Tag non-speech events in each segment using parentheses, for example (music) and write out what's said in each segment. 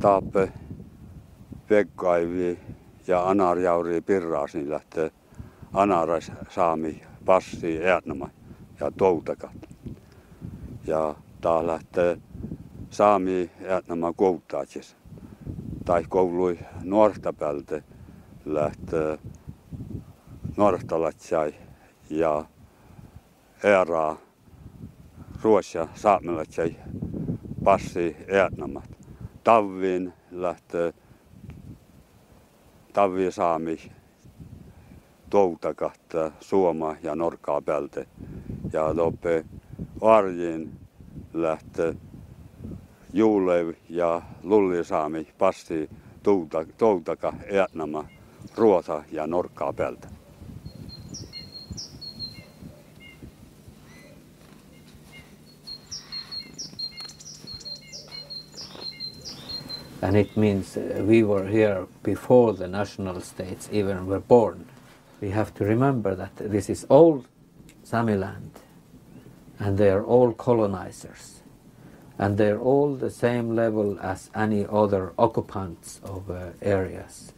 Taappe Vekkaivi ja Anarjauri Pirraas, niin lähtee Anaras saami passi Äänämä ja Toutakat. Ja tää lähtee saami Äänämä kouluttaatsis. Tai koului nuorta päältä lähtee nuortalatsai ja eraa ruosia saamelatsai passi Äänämä. Tavviin lähtee Tavvi saami toutakahta Suoma ja Norkaa päältä. Ja loppe Arjin lähtee Juulev ja Lullisaami passi toutaka Äänämä Ruota ja Norkaa päältä. And it means uh, we were here before the national states even were born. We have to remember that this is old Sami land, and they are all colonizers, and they're all the same level as any other occupants of uh, areas.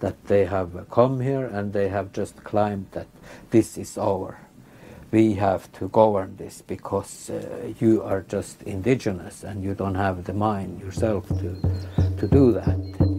That they have come here and they have just claimed that this is our we have to govern this because uh, you are just indigenous and you don't have the mind yourself to, to do that.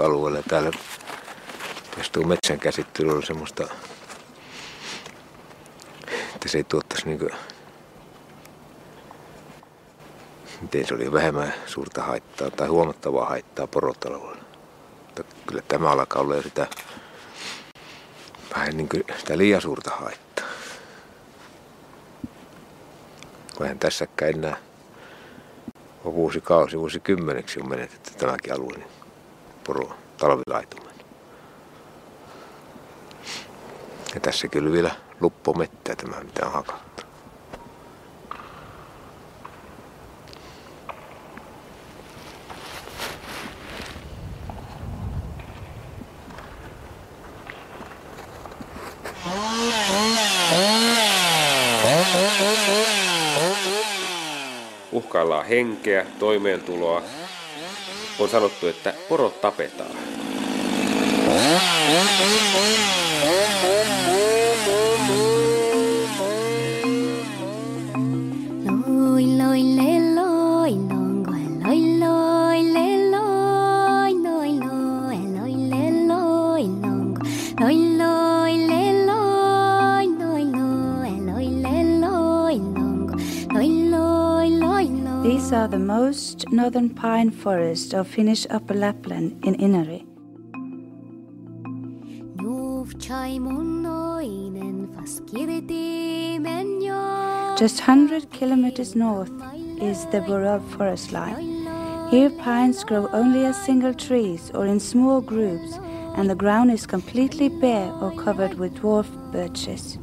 Poronhoitoalueella täällä. Jos tuo metsän on semmoista, että se ei tuottaisi niin kuin, miten se oli vähemmän suurta haittaa tai huomattavaa haittaa porotaloudelle. Mutta kyllä tämä alkaa olla sitä vähän niin kuin sitä liian suurta haittaa. Eihän tässäkään enää vuosikausi, vuosikymmeneksi on menetetty tämäkin alue, niin poro talvilaitumen. Ja tässä kyllä vielä luppomettä tämä, mitä on hakattu. uhkaillaan henkeä, toimeentuloa. On sanottu, että porot tapetaan. (laughs) the most northern pine forest of Finnish Upper Lapland in Inari. Nuuf chai mun noinen fas kirtimen jo Just 100 kilometers north is the Burrell forest line. Here pines grow only as single trees or in small groups, and the ground is completely bare or covered with dwarf birches.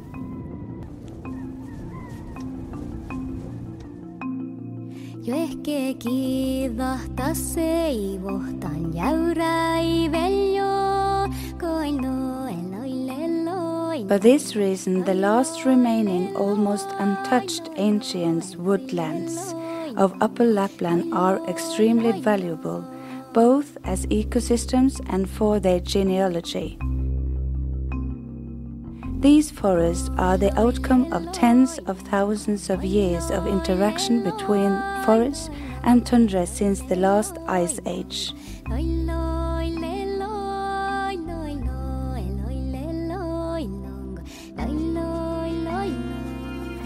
For this reason, the last remaining almost untouched ancient woodlands of Upper Lapland are extremely valuable, both as ecosystems and for their genealogy. These forests are the outcome of tens of thousands of years of interaction between forests and tundra since the last ice age.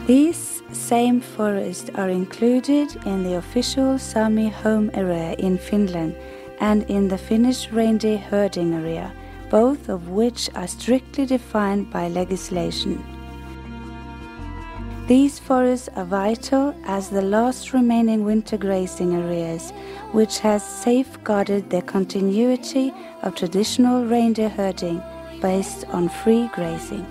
These same forests are included in the official Sami home area in Finland and in the Finnish reindeer herding area, both of which are strictly defined by legislation. These forests are vital as the last remaining winter grazing areas, which has safeguarded the continuity of traditional reindeer herding based on free grazing.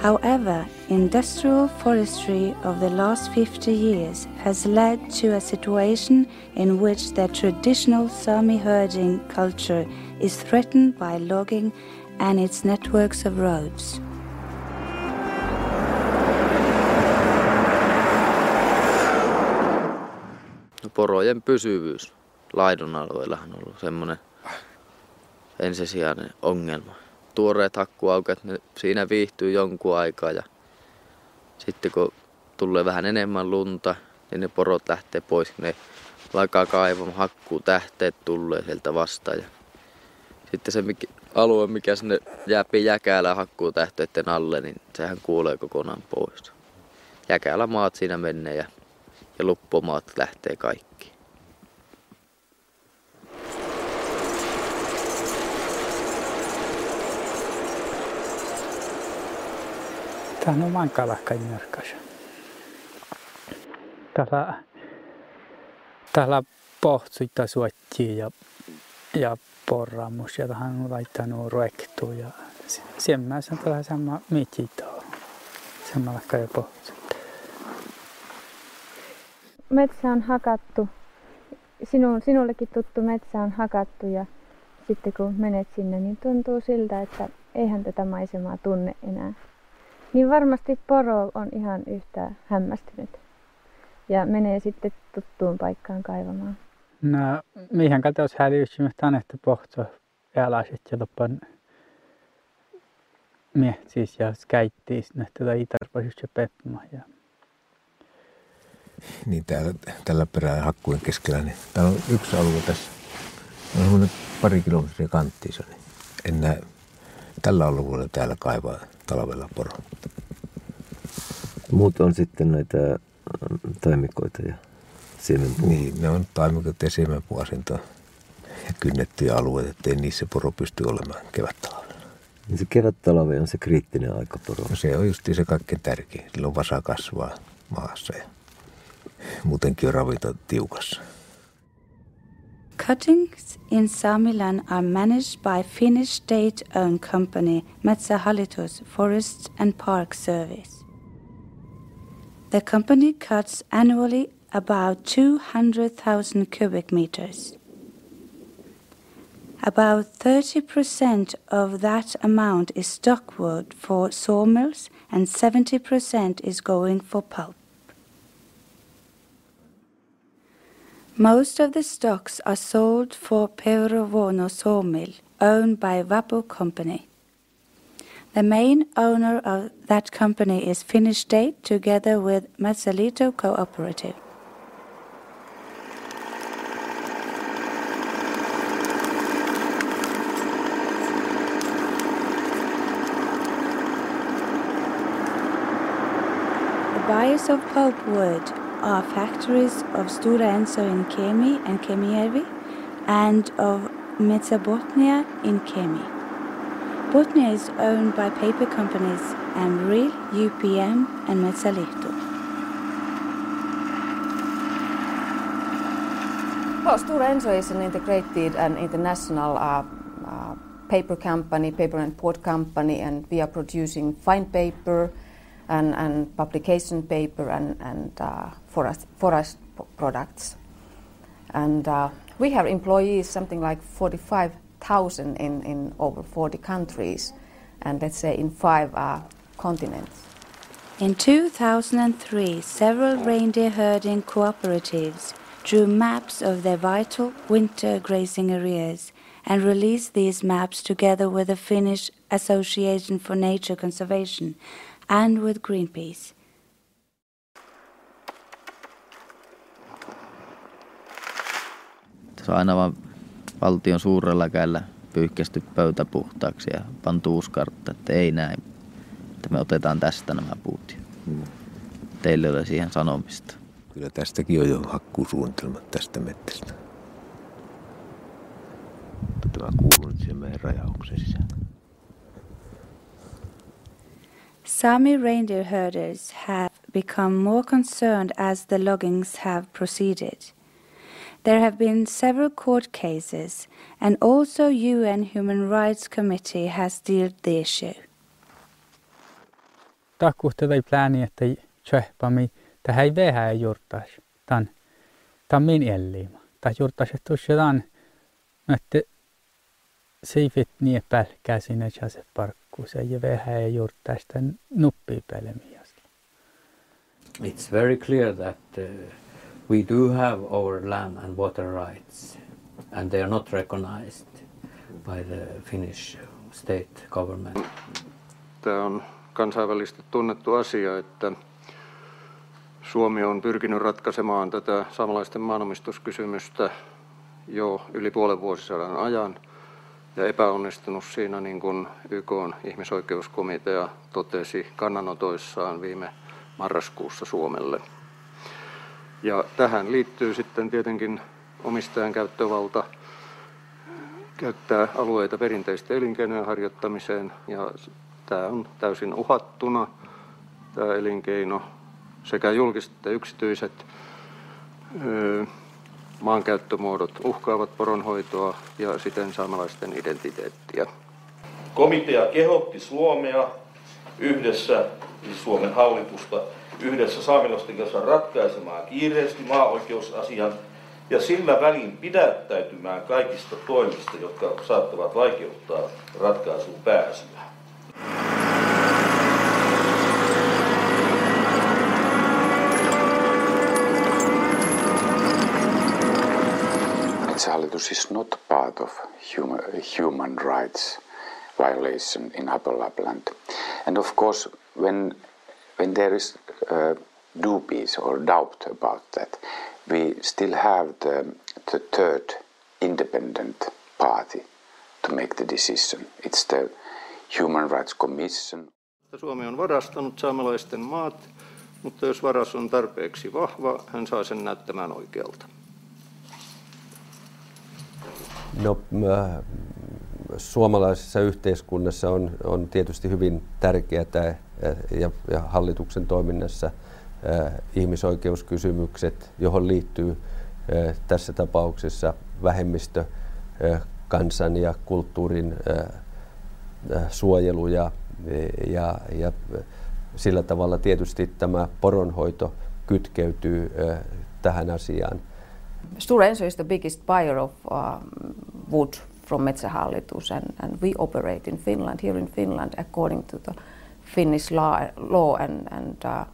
However, industrial forestry of the last 50 years has led to a situation in which the traditional Sami herding culture is threatened by logging and its networks of roads. No, porojen pysyvyys laidun alueilla on ollut semmoinen ensisijainen ongelma. tuoreet hakkuaukeet, ne siinä viihtyy jonkun aikaa ja sitten kun tulee vähän enemmän lunta, niin ne porot lähtee pois, ne alkaa kaivamaan, hakkuu tähteet tulee sieltä vastaan. Ja sitten se mikä, alue, mikä sinne jääpi jäkäällä hakkuu tähteiden alle, niin sehän kuulee kokonaan pois. Jäkäällä maat siinä menee ja, ja luppomaat lähtee kaikki. Tähän on mankalakka jyrkäs. Täällä, täällä pohtsuita suottiin ja, ja porraamus ja tähän on laittanut ruektu ja sen mä sanon tällä sama mitito. Semmalakka ja pohtsut. Metsä on hakattu. Sinu, sinullekin tuttu metsä on hakattu ja sitten kun menet sinne, niin tuntuu siltä, että eihän tätä maisemaa tunne enää. Niin varmasti poro on ihan yhtä hämmästynyt ja menee sitten tuttuun paikkaan kaivamaan. No, mihin katsotaan hälyysymistä annettu pohto ääläiset ja loppan mietsis ja skäittiis nähtä itarpasis ja pepma. Ja... Niin täällä, tällä perää hakkujen keskellä, niin täällä on yksi alue tässä. On pari kilometriä kanttiisa, niin en näe tällä alueella täällä kaivaa talvella poro. Muut on sitten näitä äh, taimikoita ja siemenpuu. Niin, ne on taimikot ja siemenpuasinta ja kynnettyjä alueita, ettei niissä poro pysty olemaan kevättalvella. Niin se kevättalve on se kriittinen aika poro. No se on just se kaikkein tärkein. Silloin vasa kasvaa maassa ja muutenkin on ravinto tiukassa. Cuttings in Samilan are managed by Finnish state-owned company Metsähallitus Forests and Park Service. The company cuts annually about 200,000 cubic meters. About 30% of that amount is stockwood for sawmills and 70% is going for pulp. Most of the stocks are sold for Perovono sawmill, owned by Vapo Company. The main owner of that company is Finnish State together with Metsalito Cooperative. Buyers of pulpwood are factories of Stora Enso in Kemi and Kemijärvi and of Metsabotnia in Kemi. Botnia is owned by paper companies Amril, UPM and Metsalihto. Well, Stora Enso is an integrated and international uh, uh, paper company, paper and board company, and we are producing fine paper, and, and publication paper and, and uh, forest, forest products. And uh, we have employees, something like 45,000 in, in over 40 countries, and let's say in five uh, continents. In 2003, several reindeer herding cooperatives drew maps of their vital winter grazing areas and released these maps together with the Finnish Association for Nature Conservation and with Greenpeace. Se on aina vaan valtion suurella käellä pyyhkästy pöytä puhtaaksi ja pantu uusi kartta, että ei näin. Että me otetaan tästä nämä puut. Mm. Teille ole siihen sanomista. Kyllä tästäkin on jo hakkuusuunnitelmat tästä mettästä. Tämä kuuluu nyt siihen meidän rajauksen sisään. Sami reindeer herders have become more concerned as the loggings have proceeded. There have been several court cases, and also UN Human Rights Committee has dealt the issue. Takkuhta ei plääni, että tjöhpami, tähän ei vähä juurtas. Tämän, tämän min elliima. Tämä juurtas, että tuossa että seifit niin pälkkää sinne se parkku. Se ei vähä juurtas tämän nuppii pelemiästä. It's very clear that uh, we do have our land and water rights, and they are not recognized by the Finnish state government. Tämä on kansainvälisesti tunnettu asia, että Suomi on pyrkinyt ratkaisemaan tätä saamalaisten maanomistuskysymystä jo yli puolen vuosisadan ajan ja epäonnistunut siinä, niin kuin YK ihmisoikeuskomitea totesi kannanotoissaan viime marraskuussa Suomelle. Ja tähän liittyy sitten tietenkin omistajan käyttövalta käyttää alueita perinteisten elinkeinojen harjoittamiseen ja tämä on täysin uhattuna tämä elinkeino sekä julkiset että yksityiset maankäyttömuodot uhkaavat poronhoitoa ja siten saamelaisten identiteettiä. Komitea kehotti Suomea yhdessä, siis Suomen hallitusta, yhdessä saamelaisten kanssa ratkaisemaan kiireesti maaoikeusasian ja sillä välin pidättäytymään kaikista toimista, jotka saattavat vaikeuttaa ratkaisuun pääsyä. Metsähallitus is not part of human, human rights violation in Upper Lapland. And of course, when when there is uh, dubious or doubt about that, we still have the, the third independent party to make the decision. It's the Human Rights Commission. Suomi on varastanut saamelaisten maat, mutta jos varas on tarpeeksi vahva, hän saa sen näyttämään oikealta. No, äh, suomalaisessa yhteiskunnassa on, on tietysti hyvin tärkeää ja, ja hallituksen toiminnassa äh, ihmisoikeuskysymykset, johon liittyy äh, tässä tapauksessa vähemmistö, äh, kansan ja kulttuurin äh, äh, suojelu ja, ja, ja sillä tavalla tietysti tämä poronhoito kytkeytyy äh, tähän asiaan. Stora Enso is the biggest buyer of um, wood from Metsähallitus and, and we operate in Finland, here in Finland, according to the Finnish law, law and, and uh,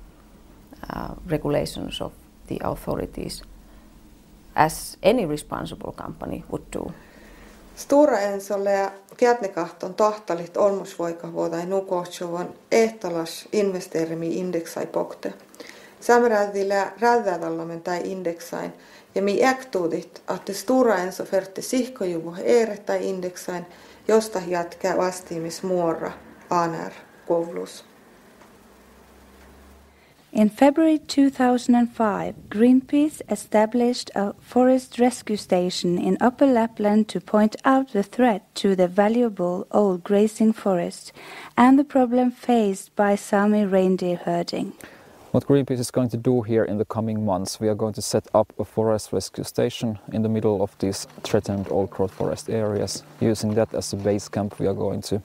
uh, regulations of the authorities as any responsible company would do. Stora Ensolle ja Kiatnekahton tahtalit olmusvoikavuotai nukohtsuvan ehtalas investerimi indeksai pokte. Samrädillä rädädallamen tai indeksain ja mi äktuudit, että Stora Enso färte sihkojuvu ere tai indeksain, josta jätkää vastiimismuora ANR koulussa. In February 2005, Greenpeace established a forest rescue station in Upper Lapland to point out the threat to the valuable old grazing forest and the problem faced by Sami reindeer herding. What Greenpeace is going to do here in the coming months, we are going to set up a forest rescue station in the middle of these threatened old growth forest areas. Using that as a base camp, we are going to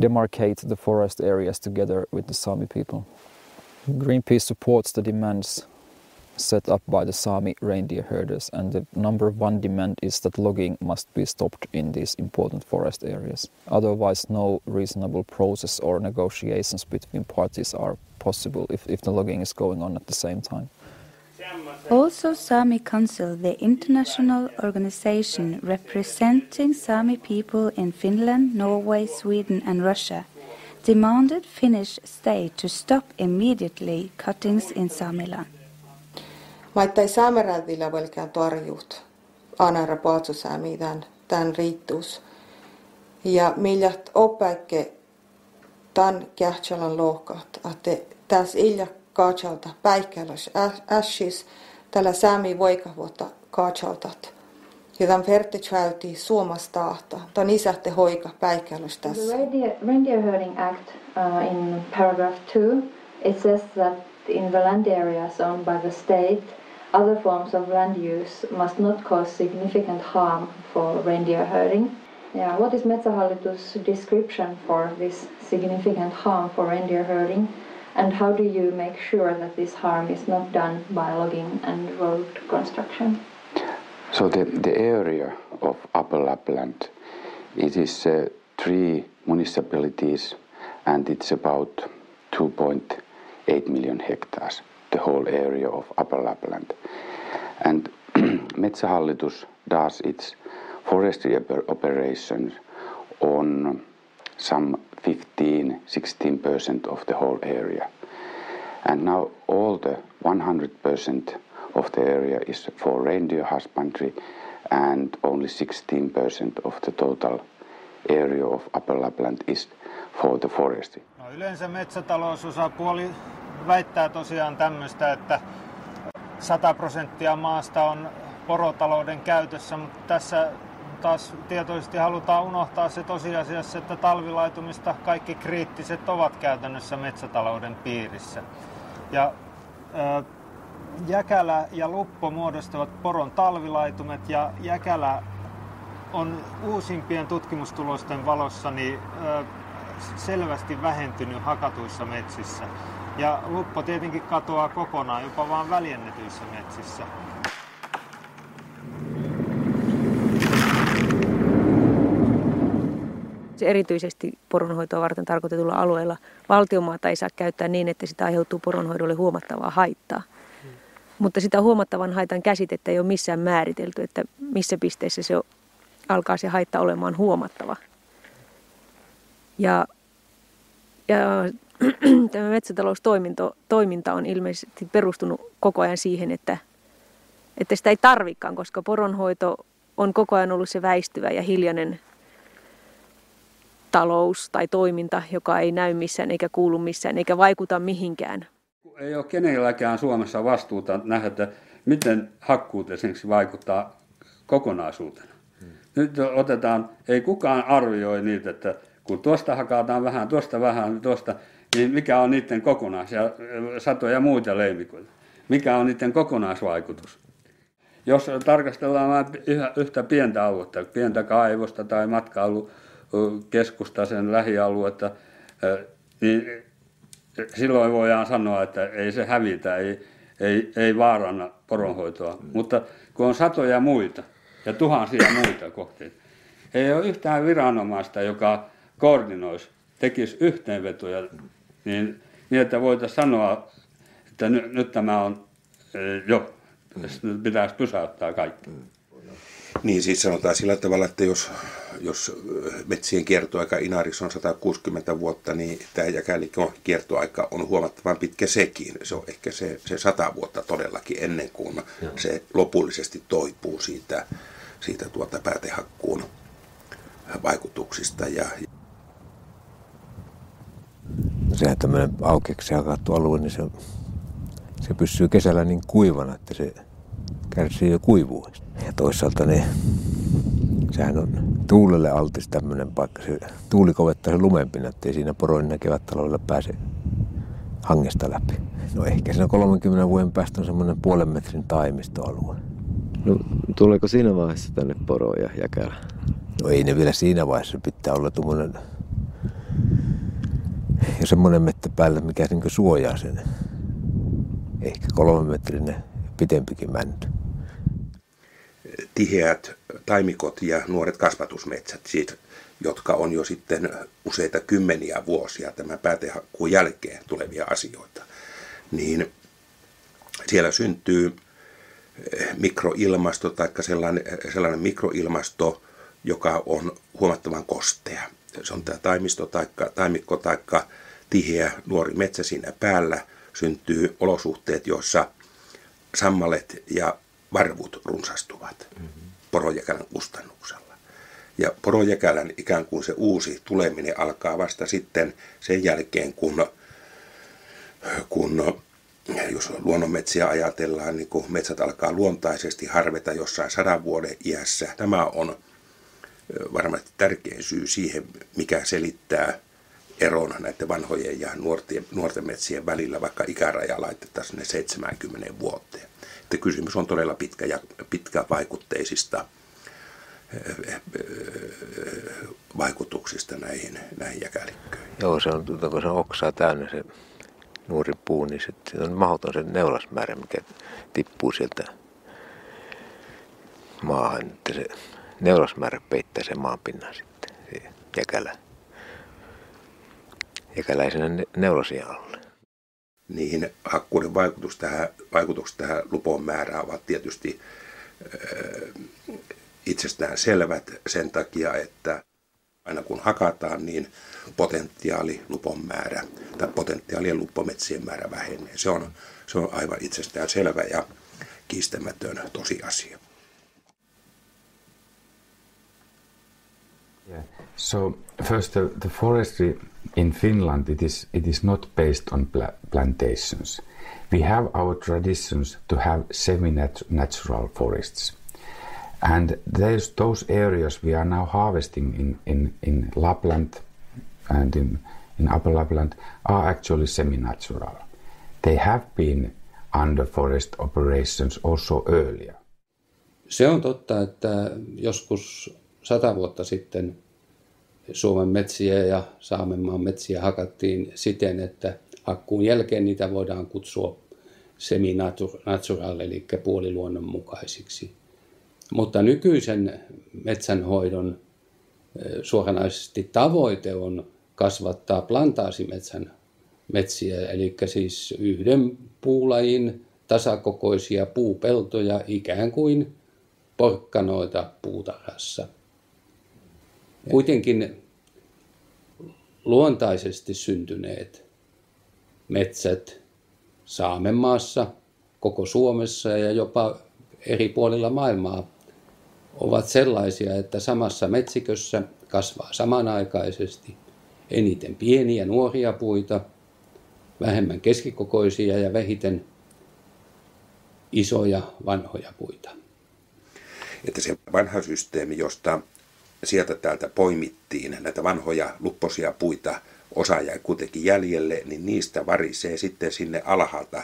demarcate the forest areas together with the Sami people. Greenpeace supports the demands set up by the Sami reindeer herders, and the number one demand is that logging must be stopped in these important forest areas. Otherwise, no reasonable process or negotiations between parties are possible if, if the logging is going on at the same time. Also, Sami Council, the international organization representing Sami people in Finland, Norway, Sweden, and Russia, demanded Finnish state to stop immediately cuttings in Samiland. Maittai saamerädillä velkään torjut. Anara paatsusäämi tämän, tämän riittuus. Ja miljat opäikke tämän kähtsalan lohkat, että tässä ilja kaatsalta päikkäläs ässis tällä säämi voikavuotta kaatsaltat. Ja tämän vertitsvälti suomasta ahta. Tämän isätte hoika päikkäläs tässä. The reindeer, reindeer herding act uh, in paragraph 2 it says that in the land areas owned by the state other forms of land use must not cause significant harm for reindeer herding. Yeah, what is Metsähallitus description for this significant harm for reindeer herding? And how do you make sure that this harm is not done by logging and road construction? So the, the area of Upper Lapland, it is uh, three municipalities and it's about 2.8 million hectares, the whole area of Upper Lapland. And (clears throat) Metsähallitus does its forestry operations on some 15 16% of the whole area. And now all the 100% of the area is for reindeer husbandry and only 16% of the total area of Upper Lapland is for the forestry. No yleensä metsätalousosapuoli väittää tosiaan tämmöistä, että 100 prosenttia maasta on porotalouden käytössä, mutta tässä taas tietoisesti halutaan unohtaa se tosiasiassa, että talvilaitumista kaikki kriittiset ovat käytännössä metsätalouden piirissä. Ja ö, Jäkälä ja Luppo muodostavat poron talvilaitumet ja Jäkälä on uusimpien tutkimustulosten valossa niin, ö, selvästi vähentynyt hakatuissa metsissä. Ja Luppo tietenkin katoaa kokonaan, jopa vain väljennetyissä metsissä. Erityisesti poronhoitoa varten tarkoitetulla alueella valtiomaata ei saa käyttää niin, että sitä aiheutuu poronhoidolle huomattavaa haittaa. Hmm. Mutta sitä huomattavan haitan käsitettä ei ole missään määritelty, että missä pisteessä se alkaa se haitta olemaan huomattava. Ja, ja (clears throat) tämä metsätaloustoiminta on ilmeisesti perustunut koko ajan siihen, että, että sitä ei tarvikaan, koska poronhoito on koko ajan ollut se väistyvä ja hiljainen talous tai toiminta, joka ei näy missään eikä kuulu missään eikä vaikuta mihinkään. Ei ole kenelläkään Suomessa vastuuta nähdä, että miten hakkuut esimerkiksi vaikuttaa kokonaisuutena. Hmm. Nyt otetaan, ei kukaan arvioi niitä, että kun tuosta hakataan vähän, tuosta vähän, tuosta, niin mikä on niiden kokonais, ja satoja muita leimikoita, mikä on niiden kokonaisvaikutus. Jos tarkastellaan vain yhtä pientä aluetta, pientä kaivosta tai matkailu, keskusta, sen lähialuetta, niin silloin voidaan sanoa, että ei se hävitä, ei, ei, ei vaaranna poronhoitoa. Mm. Mutta kun on satoja muita ja tuhansia muita kohteita, ei ole yhtään viranomaista, joka koordinoisi, tekisi yhteenvetoja, niin, niin että voitaisiin sanoa, että nyt, nyt tämä on jo, nyt pitäisi pysäyttää kaikki. Mm. Niin, siis sanotaan sillä tavalla, että jos, jos metsien kiertoaika Inarissa on 160 vuotta, niin tämä Jäkälikon kiertoaika on huomattavan pitkä sekin. Se on ehkä se, se 100 vuotta todellakin ennen kuin Joo. se lopullisesti toipuu siitä, siitä tuota päätehakkuun vaikutuksista. Ja... Sehän tämmöinen aukeaksi hakattu alue, niin se, se pysyy kesällä niin kuivana, että se kärsii jo kuivuudesta. Ja toisaalta ne, sehän on tuulelle altis tämmöinen paikka. Se tuuli kovettaa se lumempina, ettei siinä poroinen kevättalvella pääse hangesta läpi. No ehkä siinä 30 vuoden päästä on semmoinen puolen metrin taimistoalue. No tuleeko siinä vaiheessa tänne poroja jäkälä? No ei ne vielä siinä vaiheessa. Pitää olla tuommoinen Ja semmoinen mettä päällä, mikä niin suojaa sen. Ehkä kolme metrinen pitempikin mänty. Tiheät taimikot ja nuoret kasvatusmetsät, siitä, jotka on jo sitten useita kymmeniä vuosia tämän päätehakkuun jälkeen tulevia asioita, niin siellä syntyy mikroilmasto tai sellainen, sellainen mikroilmasto, joka on huomattavan kostea. Se on tämä taimisto taikka, taimikko tai tiheä nuori metsä siinä päällä. Syntyy olosuhteet, joissa sammalet ja varvut runsastuvat mm-hmm. porojäkälän kustannuksella. Ja porojäkälän ikään kuin se uusi tuleminen alkaa vasta sitten sen jälkeen, kun, kun jos luonnonmetsiä ajatellaan, niin kun metsät alkaa luontaisesti harveta jossain sadan vuoden iässä. Tämä on varmasti tärkein syy siihen, mikä selittää eron näiden vanhojen ja nuorten, nuorten metsien välillä, vaikka ikäraja laitetaan sinne 70 vuoteen. Että kysymys on todella pitkä ja pitkävaikutteisista vaikutuksista näihin, näihin jäkälikköihin. Joo, se on, tuota, kun se on oksaa täynnä se nuori puu, niin se, se on mahdoton se neulasmäärä, mikä tippuu sieltä maahan. Että se neulasmäärä peittää sen maanpinnan sitten, se jäkälä. Jäkäläisenä neulasia alle. Niin hakkuuden vaikutus tähän, vaikutus tähän lupon määrään ovat tietysti äh, itsestään selvät sen takia, että aina kun hakataan, niin potentiaali lupon määrä tai potentiaalien luppometsien määrä vähenee. Se on, se on aivan itsestään selvä ja kiistämätön tosiasia. Yeah. So first, the, the forestry in Finland it is it is not based on pla plantations. We have our traditions to have semi-natural forests. And there's those areas we are now harvesting in, in, in Lapland and in, in Upper Lapland are actually semi-natural. They have been under forest operations also earlier. Se on totta, että joskus sata vuotta sitten Suomen metsiä ja Saamenmaan metsiä hakattiin siten, että hakkuun jälkeen niitä voidaan kutsua semi-natural, eli puoliluonnonmukaisiksi. Mutta nykyisen metsänhoidon suoranaisesti tavoite on kasvattaa plantaasimetsän metsiä, eli siis yhden puulajin tasakokoisia puupeltoja ikään kuin porkkanoita puutarhassa. Kuitenkin luontaisesti syntyneet metsät Saamenmaassa, koko Suomessa ja jopa eri puolilla maailmaa ovat sellaisia, että samassa metsikössä kasvaa samanaikaisesti eniten pieniä nuoria puita, vähemmän keskikokoisia ja vähiten isoja vanhoja puita. Että se vanha systeemi, josta sieltä täältä poimittiin näitä vanhoja lupposia puita, osa jäi kuitenkin jäljelle, niin niistä varisee sitten sinne alhaalta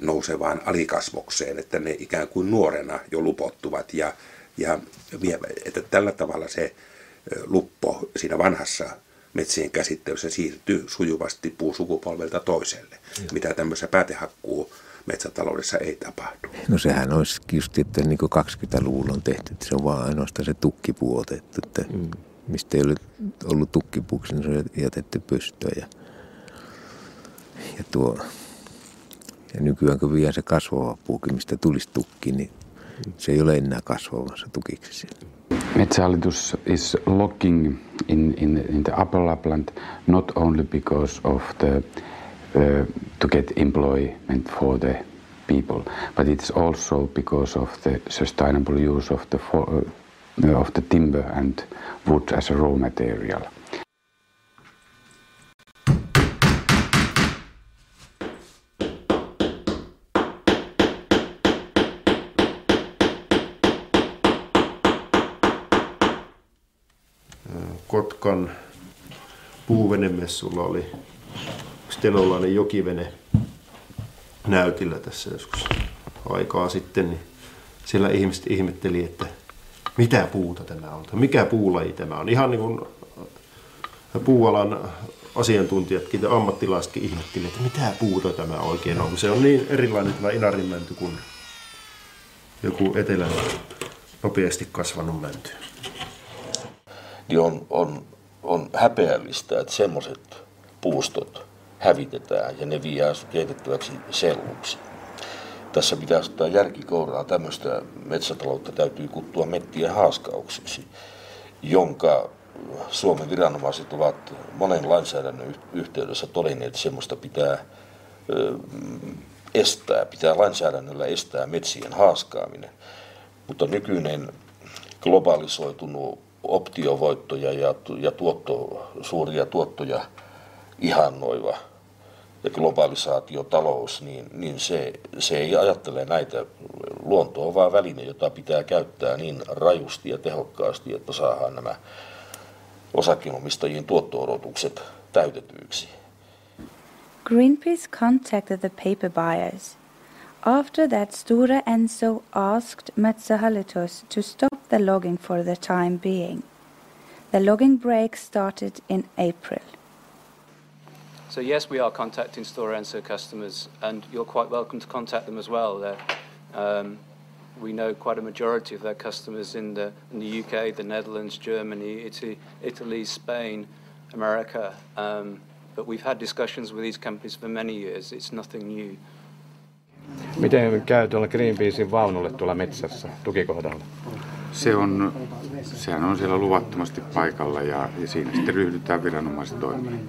nousevaan alikasvokseen, että ne ikään kuin nuorena jo lupottuvat ja, ja että tällä tavalla se luppo siinä vanhassa metsien käsittelyssä siirtyy sujuvasti puusukupolvelta toiselle, mm. mitä tämmöisessä päätehakkuu metsätaloudessa ei tapahdu. No sehän olisi just, että niin 20-luvulla on tehty, että se on vaan ainoastaan se tukkipuu otettu, että mm. mistä ei ole ollut tukkipuuksi, niin se on jätetty pystyä. Ja, ja, tuo, ja nykyään kun vielä se kasvava puukin, mistä tulisi tukki, niin se ei ole enää kasvavassa tukiksi siellä. Metsähallitus is looking in, in, in the Upper Lapland not only because of the uh, to get employment for the people, but it's also because of the sustainable use of the for, uh, of the timber and wood as a raw material. Kotkan puuvenemessulla oli stenolainen jokivene näytillä tässä joskus aikaa sitten, niin siellä ihmiset ihmetteli, että mitä puuta tämä on, tai mikä puulaji tämä on. Ihan niin kuin puualan asiantuntijatkin ja ammattilaisetkin ihmettelivät, että mitä puuta tämä oikein on. Se on niin erilainen tämä inarinmänty kuin joku etelän nopeasti kasvanut mänty. Niin on, on, on häpeällistä, että semmoiset puustot hävitetään ja ne viedään keitettäväksi selluksi. Tässä pitäisi ottaa järkikouraa. Tämmöistä metsätaloutta täytyy kuttua mettien haaskauksiksi, jonka Suomen viranomaiset ovat monen lainsäädännön yhteydessä todenneet, että semmoista pitää estää, pitää lainsäädännöllä estää metsien haaskaaminen. Mutta nykyinen globalisoitunut optiovoittoja ja, ja tuotto, suuria tuottoja ihannoiva ja globalisaatiotalous, niin, niin se, se ei ajattele näitä. Luonto on vain väline, jota pitää käyttää niin rajusti ja tehokkaasti, että saadaan nämä osakkeenomistajien tuotto-odotukset täytetyiksi. Greenpeace contacted the paper buyers. After that, Stora Enso asked Metsähallitus to stop the logging for the time being. The logging break started in April. So yes, we are contacting Stora Enso customers, and you're quite welcome to contact them as well. Um, we know quite a majority of their customers in the, in the UK, the Netherlands, Germany, Italy, Italy Spain, America. Um, but we've had discussions with these companies for many years. It's nothing new. Miten käy tuolla Greenpeacein vaunulle tuolla metsässä tukikohdalla? Se on, sehän on siellä luvattomasti paikalla ja, ja siinä sitten ryhdytään viranomaiset toimimaan.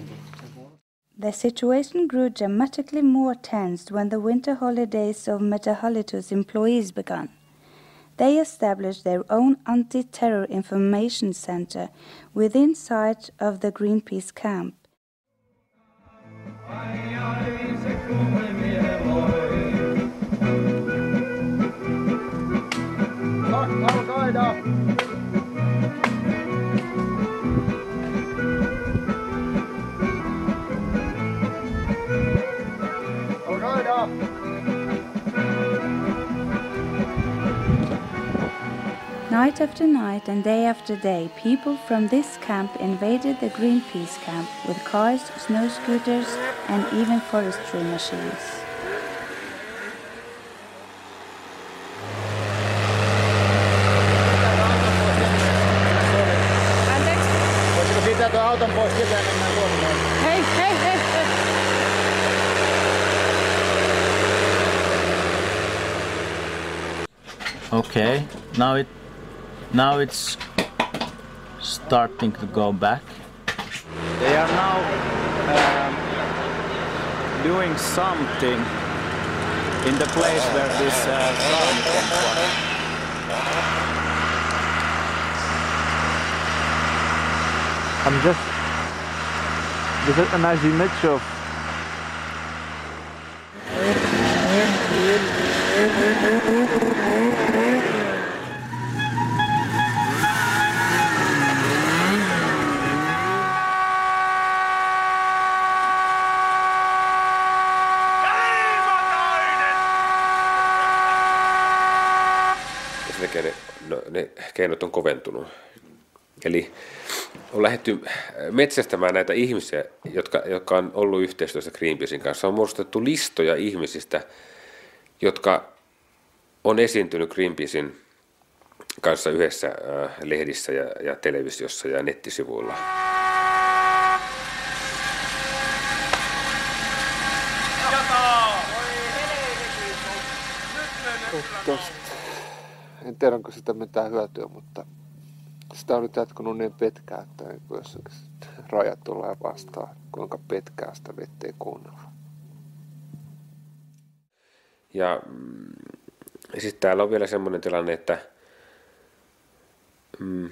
The situation grew dramatically more tense when the winter holidays of Metahalitus employees began. They established their own anti terror information center within sight of the Greenpeace camp. Night after night and day after day, people from this camp invaded the Greenpeace camp with cars, snow scooters, and even forestry machines. Voisiko pitää tuon auton pois sieltä enemmän huomioon? Hei, hei, hei, hei! Okay, now it now it's starting to go back. They are now um, doing something in the place where this uh, farm comes from. I'm just this is a nice image of Ensinnäkin keinot on koventunut. Eli on lähdetty metsästämään näitä ihmisiä, jotka, jotka on ollut yhteistyössä Greenpeacein kanssa. On muodostettu listoja ihmisistä, jotka on esiintynyt Greenpeacein kanssa yhdessä äh, lehdissä ja, ja televisiossa ja nettisivuilla. Tosta. En tiedä, onko sitä mitään hyötyä, mutta sitä on nyt jatkunut niin pitkään, että niin jos rajat tulee vastaan, kuinka pitkään sitä vetteen kuunnella. Ja mm, sitten täällä on vielä semmoinen tilanne, että mm,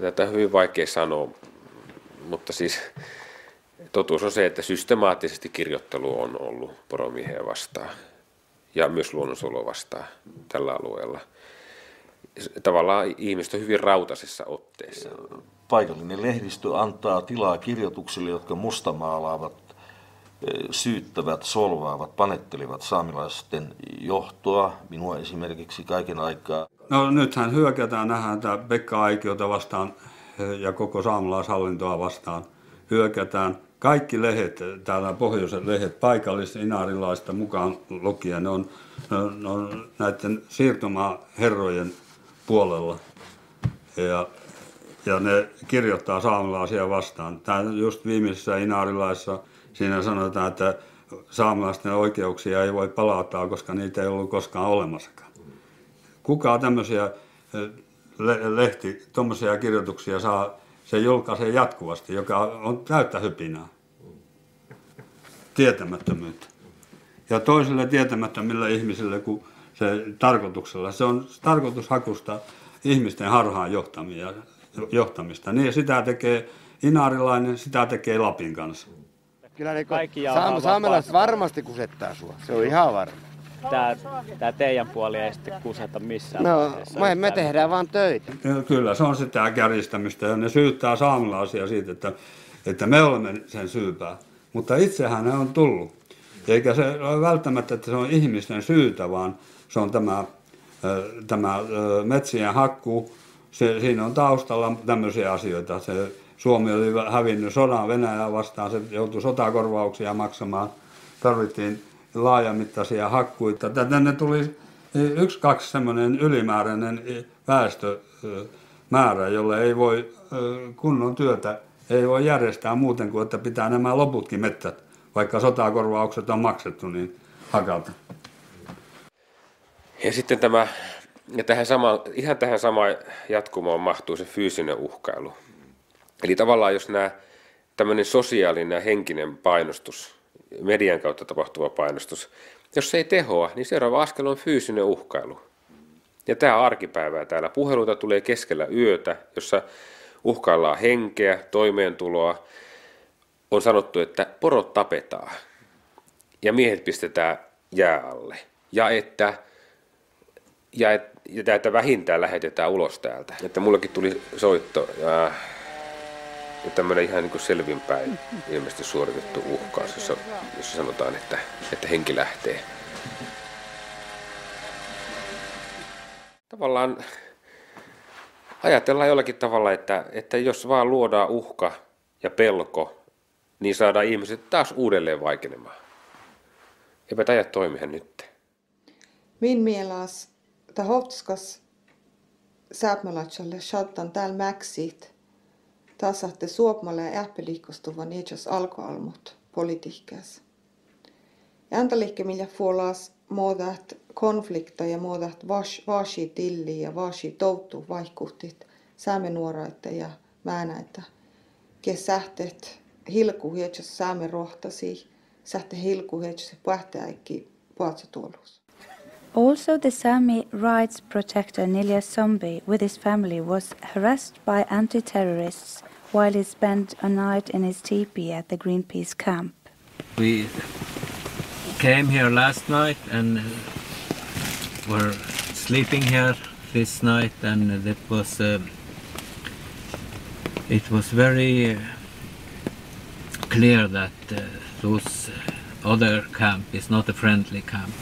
tätä on hyvin vaikea sanoa, mutta siis totuus on se, että systemaattisesti kirjoittelu on ollut poromiehen vastaan ja myös luonnonsuojelua vastaan tällä alueella. Tavallaan ihmiset on hyvin rautaisessa otteessa. Paikallinen lehdistö antaa tilaa kirjoituksille, jotka mustamaalaavat, syyttävät, solvaavat, panettelevat saamilaisten johtoa, minua esimerkiksi kaiken aikaa. No nythän hyökätään, nähdään tämä Pekka Aikiota vastaan ja koko saamelaishallintoa vastaan hyökätään. Kaikki lehet, täällä pohjoisen lehet, paikalliset inarilaista mukaan lukien, ne on, ne on näiden siirtomaherrojen puolella. Ja, ja ne kirjoittaa saamelaisia vastaan. Tämä just viimeisessä inarilaissa siinä sanotaan, että saamelaisten oikeuksia ei voi palauttaa, koska niitä ei ollut koskaan olemassakaan. Kuka tämmöisiä lehti, tuommoisia kirjoituksia saa, se julkaisee jatkuvasti, joka on täyttä hypinää. Tietämättömyyttä. Ja toisille tietämättömille ihmisille kuin se tarkoituksella. Se on tarkoitushakusta ihmisten harhaan johtamia, johtamista. Niin sitä tekee inarilainen, sitä tekee Lapin kanssa. Kyllä ne kaikki saam, saamelaiset varmasti kusettaa sua, se on ihan varma. Tää, tää teidän puoli ei sitten kuseta missään No, me, me tehdään vaan töitä. Kyllä, se on sitä kärjistämistä ja ne syyttää saamelaisia siitä, että, että me olemme sen syypää. Mutta itsehän ne on tullut. Eikä se ole välttämättä, että se on ihmisten syytä, vaan se on tämä, tämä metsien hakku. Se, siinä on taustalla tämmöisiä asioita. Se Suomi oli hävinnyt sodan Venäjää vastaan, se joutui sotakorvauksia maksamaan. Tarvittiin laajamittaisia hakkuita. Tänne tuli yksi, kaksi semmoinen ylimääräinen väestömäärä, jolle ei voi kunnon työtä ei voi järjestää muuten kuin, että pitää nämä loputkin mettät, vaikka sotakorvaukset on maksettu, niin hakalta. Ja sitten tämä, ja tähän sama, ihan tähän samaan jatkumoon mahtuu se fyysinen uhkailu. Eli tavallaan jos nämä tämmöinen sosiaalinen ja henkinen painostus, median kautta tapahtuva painostus, jos se ei tehoa, niin seuraava askel on fyysinen uhkailu. Ja tämä arkipäivää täällä. Puheluita tulee keskellä yötä, jossa uhkaillaan henkeä, toimeentuloa. On sanottu, että porot tapetaan ja miehet pistetään jää alle. Ja että, ja, et, ja että vähintään lähetetään ulos täältä. Että mullekin tuli soitto ja, ja tämmöinen ihan niin kuin selvinpäin ilmeisesti suoritettu uhkaus, jossa, jossa sanotaan, että, että henki lähtee. Tavallaan ajatellaan jollakin tavalla, että, että jos vaan luodaan uhka ja pelko, niin saadaan ihmiset taas uudelleen vaikenemaan. Eipä tämä toimia nyt. Min mielas tahovtskas saapmalatsalle shattan täällä mäksit tasahte suopmalle ja äppeliikkostuvan ejas alkoalmut politiikkaas. Ja antalikke millä fuolas muodat konflikta ja muodat vas, vasi tilli ja vasi touttu vaikutit nuoraita ja määnäitä. Kesähtet hilku hietsas saamen rohtasi, sähte hilku hietsas pähtäikki puatsatuolus. Also, the Sami rights protector Nilja Sombi with his family was harassed by anti-terrorists while he spent a night in his teepee at the Greenpeace camp. We came here last night and were sleeping here this night, and it was uh, it was very clear that uh, those other camp is not a friendly camp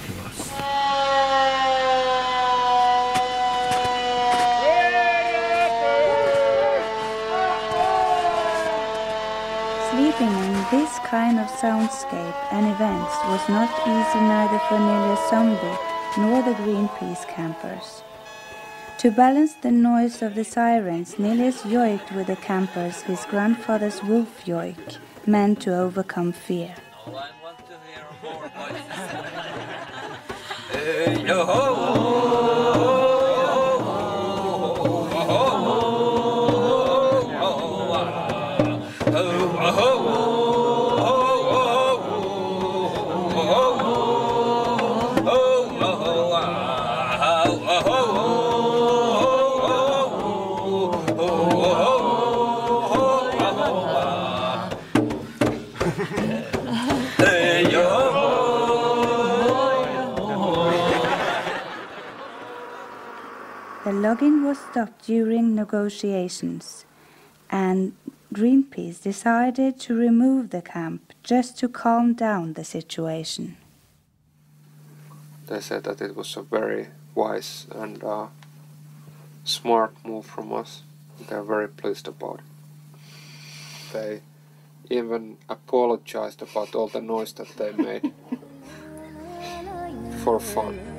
to. Sleeping in this kind of soundscape and events was not easy neither for Nelia Zombie nor the Greenpeace campers. To balance the noise of the sirens, Nilius yoiked with the campers his grandfather's wolf yoik, meant to overcome fear. (laughs) logging was stopped during negotiations, and Greenpeace decided to remove the camp just to calm down the situation. They said that it was a very wise and uh, smart move from us. They're very pleased about it. They even apologized about all the noise that they made (laughs) for fun.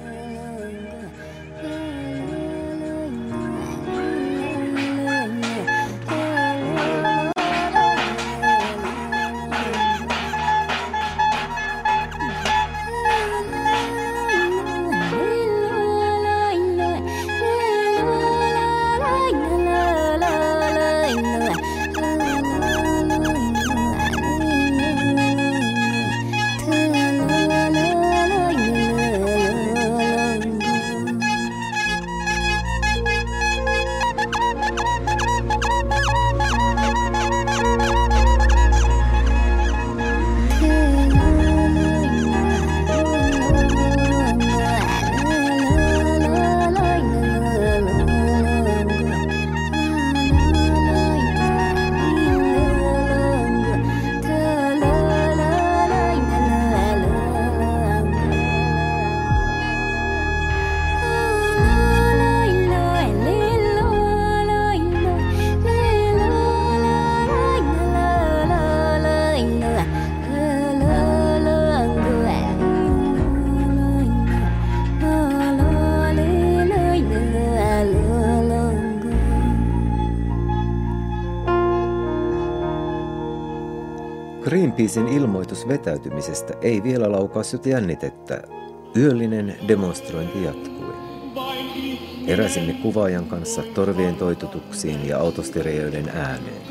Greenpeacein ilmoitus vetäytymisestä ei vielä laukaissut jännitettä. Yöllinen demonstrointi jatkui. Heräsimme kuvaajan kanssa torvien toitutuksiin ja autostereoiden ääneen.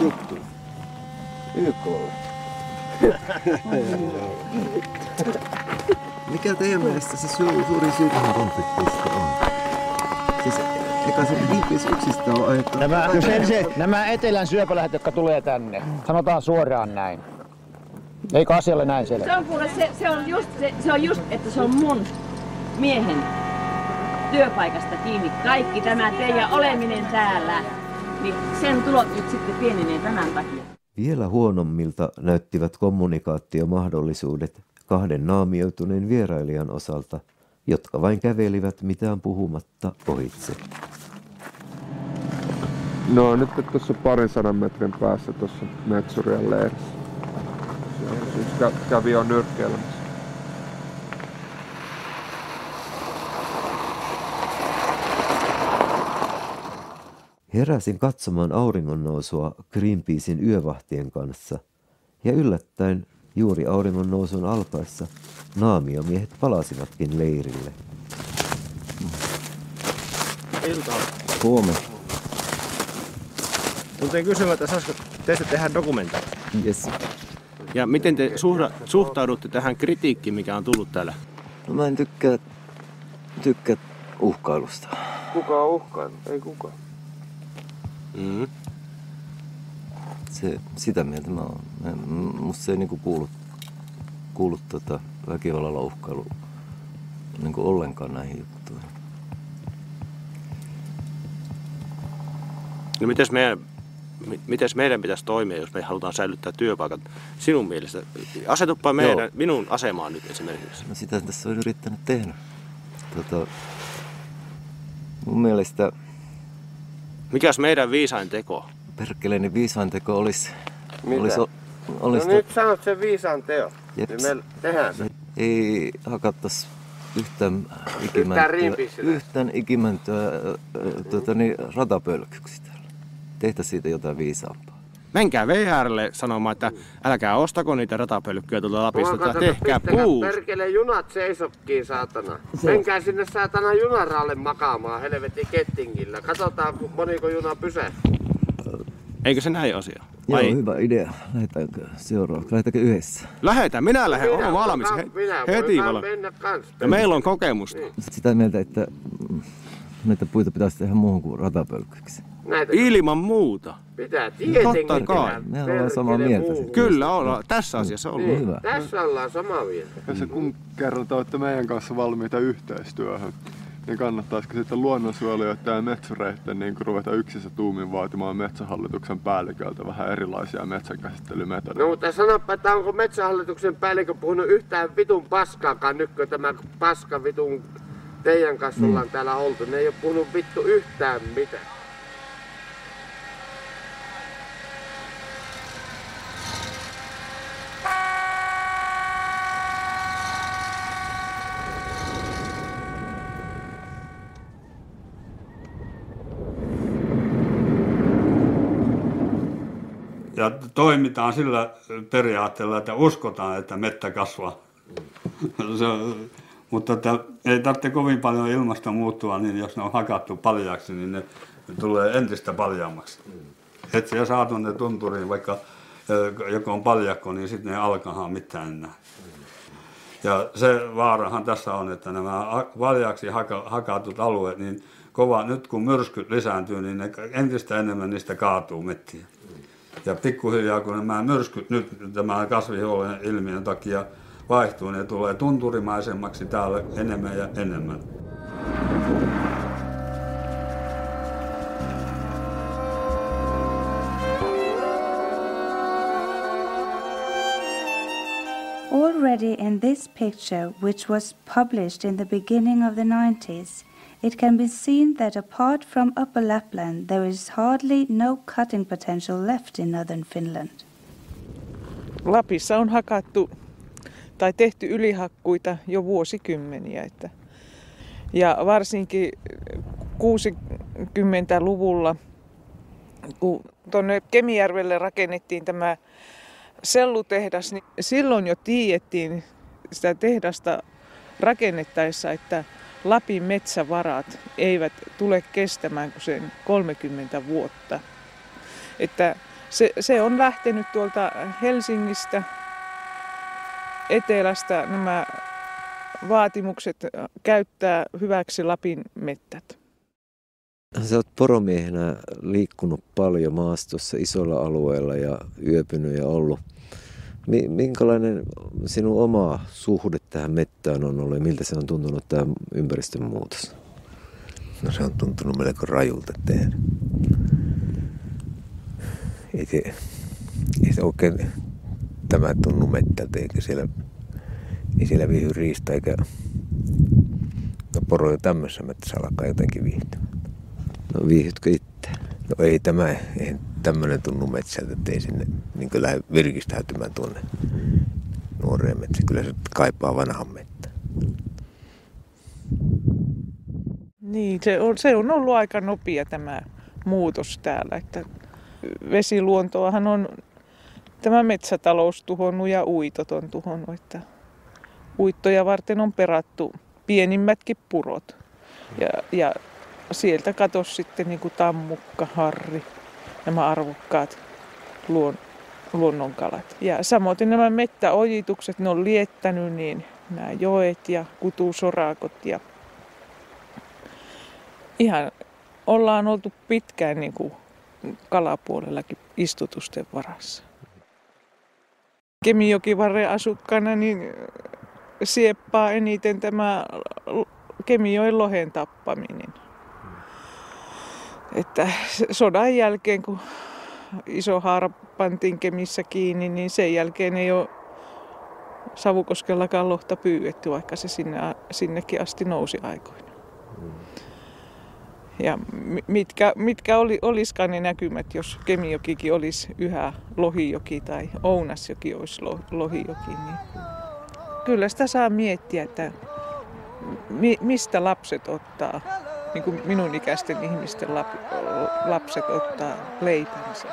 Juttu? (laughs) YK. Mikä teidän mielestä se su- suurin syy tähän konfliktiin on? Siis eikä se Greenpeace yksistä ole aiheuttanut... Nämä, jos ensin, nämä etelän syöpälähet, jotka tulee tänne, sanotaan suoraan näin. Eikö asialle näin selvä? Se on, kuule, se, se, on just, se, se on just, että se on mun miehen työpaikasta kiinni. Kaikki tämä teidän oleminen täällä, niin sen tulot nyt sitten pienenee tämän takia. Vielä huonommilta näyttivät kommunikaatiomahdollisuudet kahden naamioituneen vierailijan osalta, jotka vain kävelivät mitään puhumatta ohitse. No nyt tuossa parin sadan metrin päässä tuossa Metsurien leirissä. Siis kä- kävi jo nyrkkeilemässä. Heräsin katsomaan auringonnousua Greenpeacein yövahtien kanssa ja yllättäen juuri auringonnousun alkaessa naamiomiehet palasivatkin leirille. Iltaa. Huomenta. Tultiin kysymään, että saisiko teistä tehdä dokumentaari. Yes. Ja miten te suhra, suhtaudutte tähän kritiikkiin, mikä on tullut täällä? No mä en tykkää, tykkää uhkailusta. Kuka on uhkailu? Ei kukaan. Mm. Se, sitä mieltä mä oon. Musta se ei niinku kuulu, kuulu tota väkivallalla uhkailu niinku ollenkaan näihin juttuihin. No mites meidän, mi- mites meidän pitäisi toimia, jos me halutaan säilyttää työpaikat sinun mielestä? Asetupa meidän, Joo. minun asemaan nyt esimerkiksi. No sitä tässä on yrittänyt tehdä. Tota, mun mielestä Mikäs meidän viisain teko? perkeleinen viisain teko olisi... Mitä? Olisi, olisi no nyt sanot sen viisaan teon. Jeps. Niin me tehdään se. Ei hakattas yhtään ikimäntyä, Greenpeaceillä. yhtään ikimäntyä äh, tuota, niin, ratapölkyksi täällä. Tehtäisiin siitä jotain viisaampaa. Menkää VRlle sanomaan, että älkää ostako niitä ratapölkkyjä tuolta Lapista, Mulla että tehkää puut. perkele junat seisokkiin, saatana. Se- Menkää sinne saatana junaralle makaamaan helvetin kettingillä. Katsotaan, ku- moniko juna pysähtyy. Eikö se näin asia? Joo, Vai? hyvä idea. Lähdetäänkö seuraavaksi? Lähdetäänkö yhdessä? Lähetään, minä lähden, Minä olen valmis. He, minä heti voin valmis. mennä kans. Ja meillä on kokemusta. Sitä mieltä, että mm, näitä puita pitäisi tehdä muuhun kuin ratapölkyksi. Näitä Ilman muuta. pitää tietenkin Totta kai. Me ollaan samaa mieltä. muu. Kyllä ollaan. Tässä asiassa ollaan. Niin, Hyvä. Tässä ollaan samaa mieltä. Ja se kun kerran te olette meidän kanssa valmiita yhteistyöhön, niin kannattaisiko sitten luonnonsuojelijoiden ja metsureiden niin ruveta yksissä tuumin vaatimaan metsähallituksen päälliköltä vähän erilaisia metsäkäsittelymetodeja? No mutta sanoppa, että onko metsähallituksen päällikö puhunut yhtään vitun paskaakaan nyt, kun tämä paska vitun teidän kanssa ollaan mm. täällä oltu. Ne ei ole puhunut vittu yhtään mitään. ja toimitaan sillä periaatteella, että uskotaan, että mettä kasvaa. Se, mutta että ei tarvitse kovin paljon ilmasta muuttua, niin jos ne on hakattu paljaksi, niin ne tulee entistä paljaammaksi. Et siellä saa tuonne tunturiin, vaikka joko on paljakko, niin sitten ne alkahan mitään enää. Ja se vaarahan tässä on, että nämä valjaksi hakatut alueet, niin kova, nyt kun myrskyt lisääntyy, niin ne entistä enemmän niistä kaatuu mettiä. Ja pikkuhiljaa, kun nämä myrskyt nyt tämän kasvihuolen ilmiön takia vaihtuu, ne tulee tunturimaisemmaksi täällä enemmän ja enemmän. Already in this picture, which was published in the beginning of the 90s, it can be seen that apart from Upper Lapland, there is hardly no cutting potential left in northern Finland. Lapissa on hakattu tai tehty ylihakkuita jo vuosikymmeniä. Että, ja varsinkin 60-luvulla, kun tuonne Kemijärvelle rakennettiin tämä sellutehdas, niin silloin jo tiedettiin sitä tehdasta rakennettaessa, että Lapin metsävarat eivät tule kestämään kuin sen 30 vuotta. Että se, se on lähtenyt tuolta Helsingistä, etelästä nämä vaatimukset käyttää hyväksi Lapin mettät. Sä oot poromiehenä liikkunut paljon maastossa isolla alueella ja yöpynyt ja ollut Minkälainen sinun oma suhde tähän mettään on ollut ja miltä se on tuntunut tämä ympäristön muutos? No se on tuntunut melko rajulta tehdä. Ei se, ei se oikein tämä tunnu mettältä eikä siellä, ei siellä viihy riistä eikä no poro jo tämmöisessä metsässä alkaa jotenkin viihtyä. No viihytkö itse? No ei tämä, ei tämmöinen tunnu metsältä, että ei sinne niin lähde virkistäytymään tuonne nuoreen metsään. Kyllä se kaipaa vanhan mettä. Niin, se on, se on ollut aika nopea tämä muutos täällä, että vesiluontoahan on tämä metsätalous tuhonnut ja uitot on tuhonnut, että uittoja varten on perattu pienimmätkin purot. Ja, ja sieltä katosi sitten niin kuin tammukka, harri, nämä arvokkaat luon, luonnonkalat. Ja samoin nämä mettäojitukset, ne on liettänyt niin nämä joet ja kutusorakot ja ihan ollaan oltu pitkään niin kuin kalapuolellakin istutusten varassa. Kemijokivarren asukkaana niin sieppaa eniten tämä Kemijoen lohen tappaminen. Että sodan jälkeen, kun iso haara pantiin Kemissä kiinni, niin sen jälkeen ei ole Savukoskellakaan lohta pyydetty, vaikka se sinne, sinnekin asti nousi aikoina. Ja mitkä, mitkä oli, olisikaan ne näkymät, jos Kemijokikin olisi yhä lohijoki tai Ounasjoki olisi lohijoki, niin kyllä sitä saa miettiä, että mi, mistä lapset ottaa niin kuin minun ikäisten ihmisten lap, lapset ottaa leipänsä.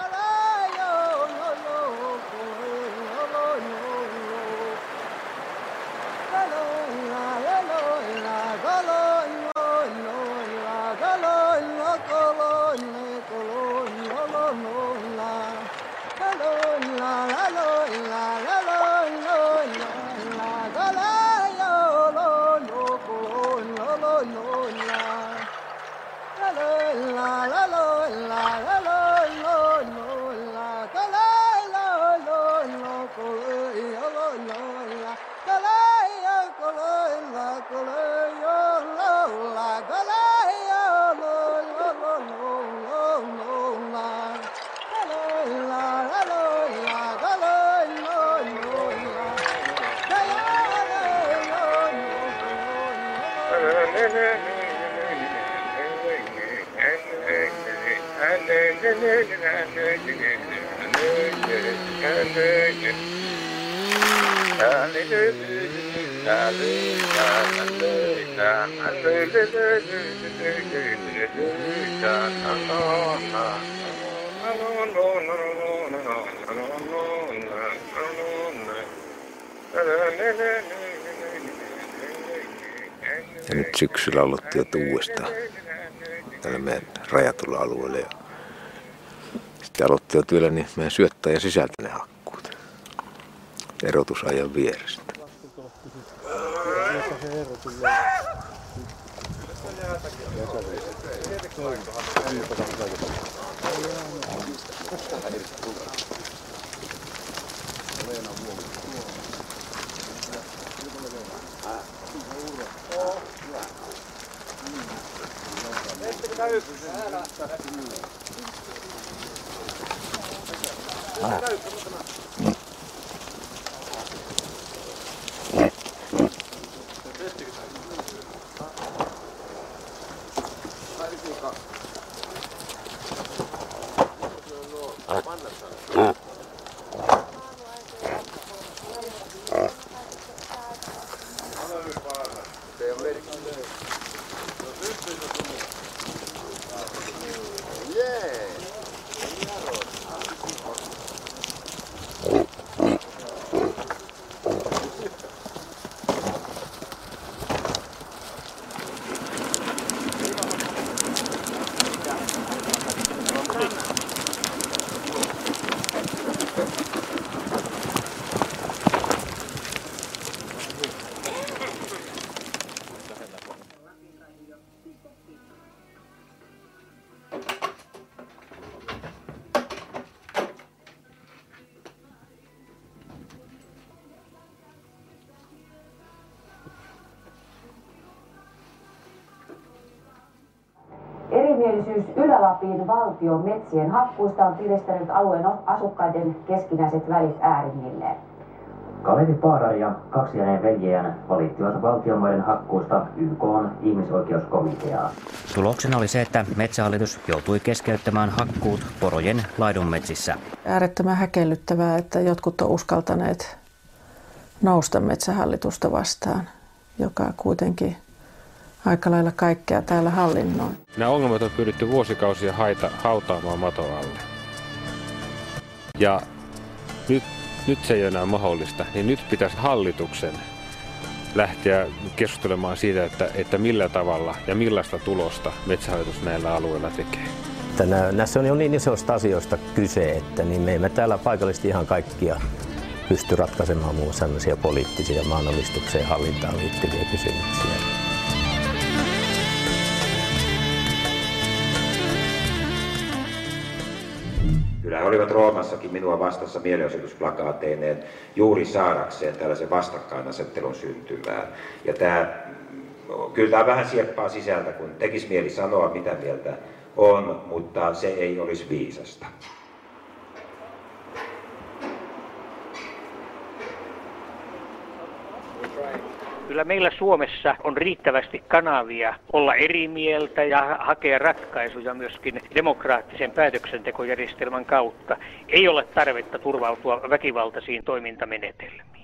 Ja nyt syksyllä aloittivat uudestaan tällä meidän rajatulla alueella. Vielä niin meidän syöttää ja sisältä ne hakkuut. Erotusajan vierestä. Erimielisyys Ylä-Lapin valtion metsien hakkuista on piristänyt alueen asukkaiden keskinäiset välit äärimmilleen. Kalevi Paarar ja kaksi hänen veljejään valittivat valtionmaiden hakkuusta YK ihmisoikeuskomiteaa. Tuloksena oli se, että Metsähallitus joutui keskeyttämään hakkuut porojen laidunmetsissä. Äärettömän häkellyttävää, että jotkut on uskaltaneet nousta Metsähallitusta vastaan, joka kuitenkin aika lailla kaikkea täällä hallinnoi. Nämä ongelmat on pyritty vuosikausia haita, hautaamaan maton alle. Ja nyt, nyt se ei ole enää mahdollista, niin nyt pitäisi hallituksen lähteä keskustelemaan siitä, että, että millä tavalla ja millaista tulosta metsähallitus näillä alueilla tekee. Tänä, näissä on jo niin isoista asioista kyse, että niin me emme täällä paikallisesti ihan kaikkia pysty ratkaisemaan muun sellaisia poliittisia maanallistukseen ja hallintaan liittyviä kysymyksiä. He olivat Roomassakin minua vastassa mielenosoitusplakaateineen juuri saadakseen tällaisen vastakkainasettelun syntymään. Ja tämä, kyllä tämä vähän sieppaa sisältä, kun tekisi mieli sanoa mitä mieltä on, mutta se ei olisi viisasta. Kyllä meillä Suomessa on riittävästi kanavia olla eri mieltä ja hakea ratkaisuja myöskin demokraattisen päätöksentekojärjestelmän kautta. Ei ole tarvetta turvautua väkivaltaisiin toimintamenetelmiin.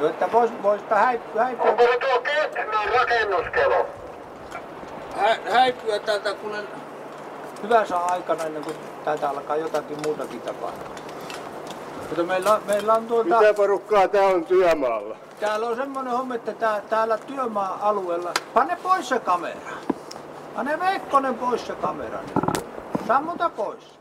No, että vois häipyä, häipyä. Onko se tuo Ketman rakennuskelo? Hä, häipyä täältä, kun en hyvänsä aikana ennen kuin täältä alkaa jotakin muutakin tapahtua. Mutta meillä, meillä on tuota... Mitä porukkaa tää on työmaalla? Täällä on semmoinen homma, että tää, täällä työmaa-alueella... Pane pois se kamera. Pane Veikkonen pois se kamera. Sammuta pois.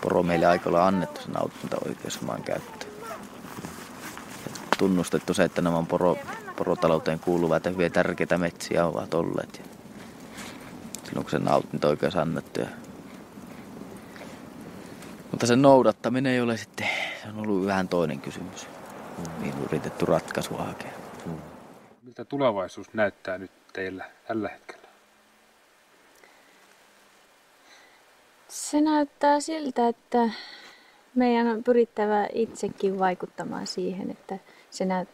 Poro meille aika olla annettu se nautintaoikeus omaan käyttöön. Tunnustettu se, että nämä on poro, porotalouteen kuuluvat ja hyvin tärkeitä metsiä ovat olleet. Ja silloin kun se nautintaoikeus annettu. Ja... Mutta sen noudattaminen ei ole sitten, se on ollut vähän toinen kysymys. Niin yritetty ratkaisua hakea. Miltä tulevaisuus näyttää nyt teillä tällä hetkellä? Se näyttää siltä, että meidän on pyrittävä itsekin vaikuttamaan siihen, että se, näyt,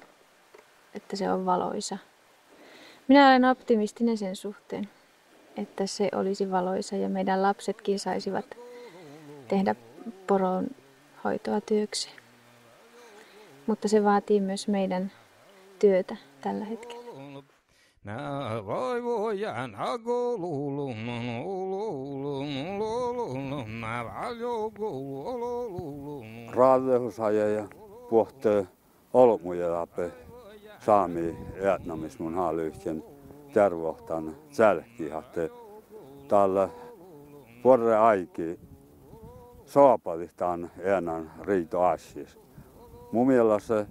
että se on valoisa. Minä olen optimistinen sen suhteen, että se olisi valoisa ja meidän lapsetkin saisivat tehdä poron hoitoa työkseen. Mutta se vaatii myös meidän työtä tällä hetkellä. Raadehusaja puhtee olmuja läpi saami jätnamis mun haalyyhken tervohtan sälki, että tällä vuoden aiki soopalihtaan enän riito asias. Mun mielestä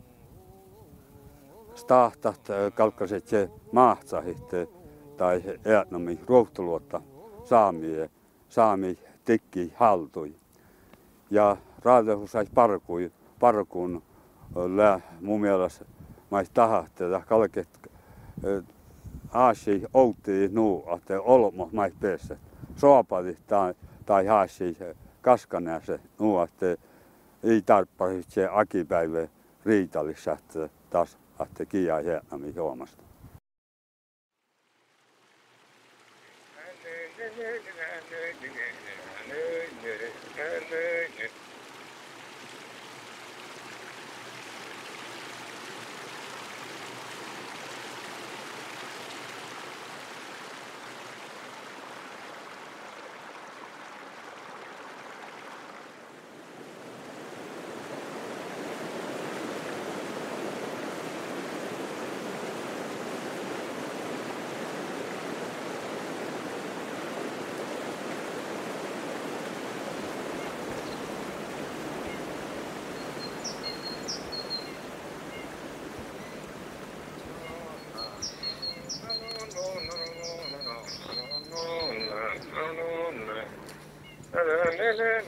stahtat kalkkaset se mahtsahitte tai eätnami ruohtuluotta saami, saami tikki haltui. Ja raadehusais parkui, parkun lä mun mielestä mais tahatte ja kalket aasi outi nuu, että olmo mais peessä. Soopali tai, tai haasi kaskanäse nuu, että ei tarppaisi se akipäivä riitallissa, että että hienami huomasta. Thank you. Hallelujah.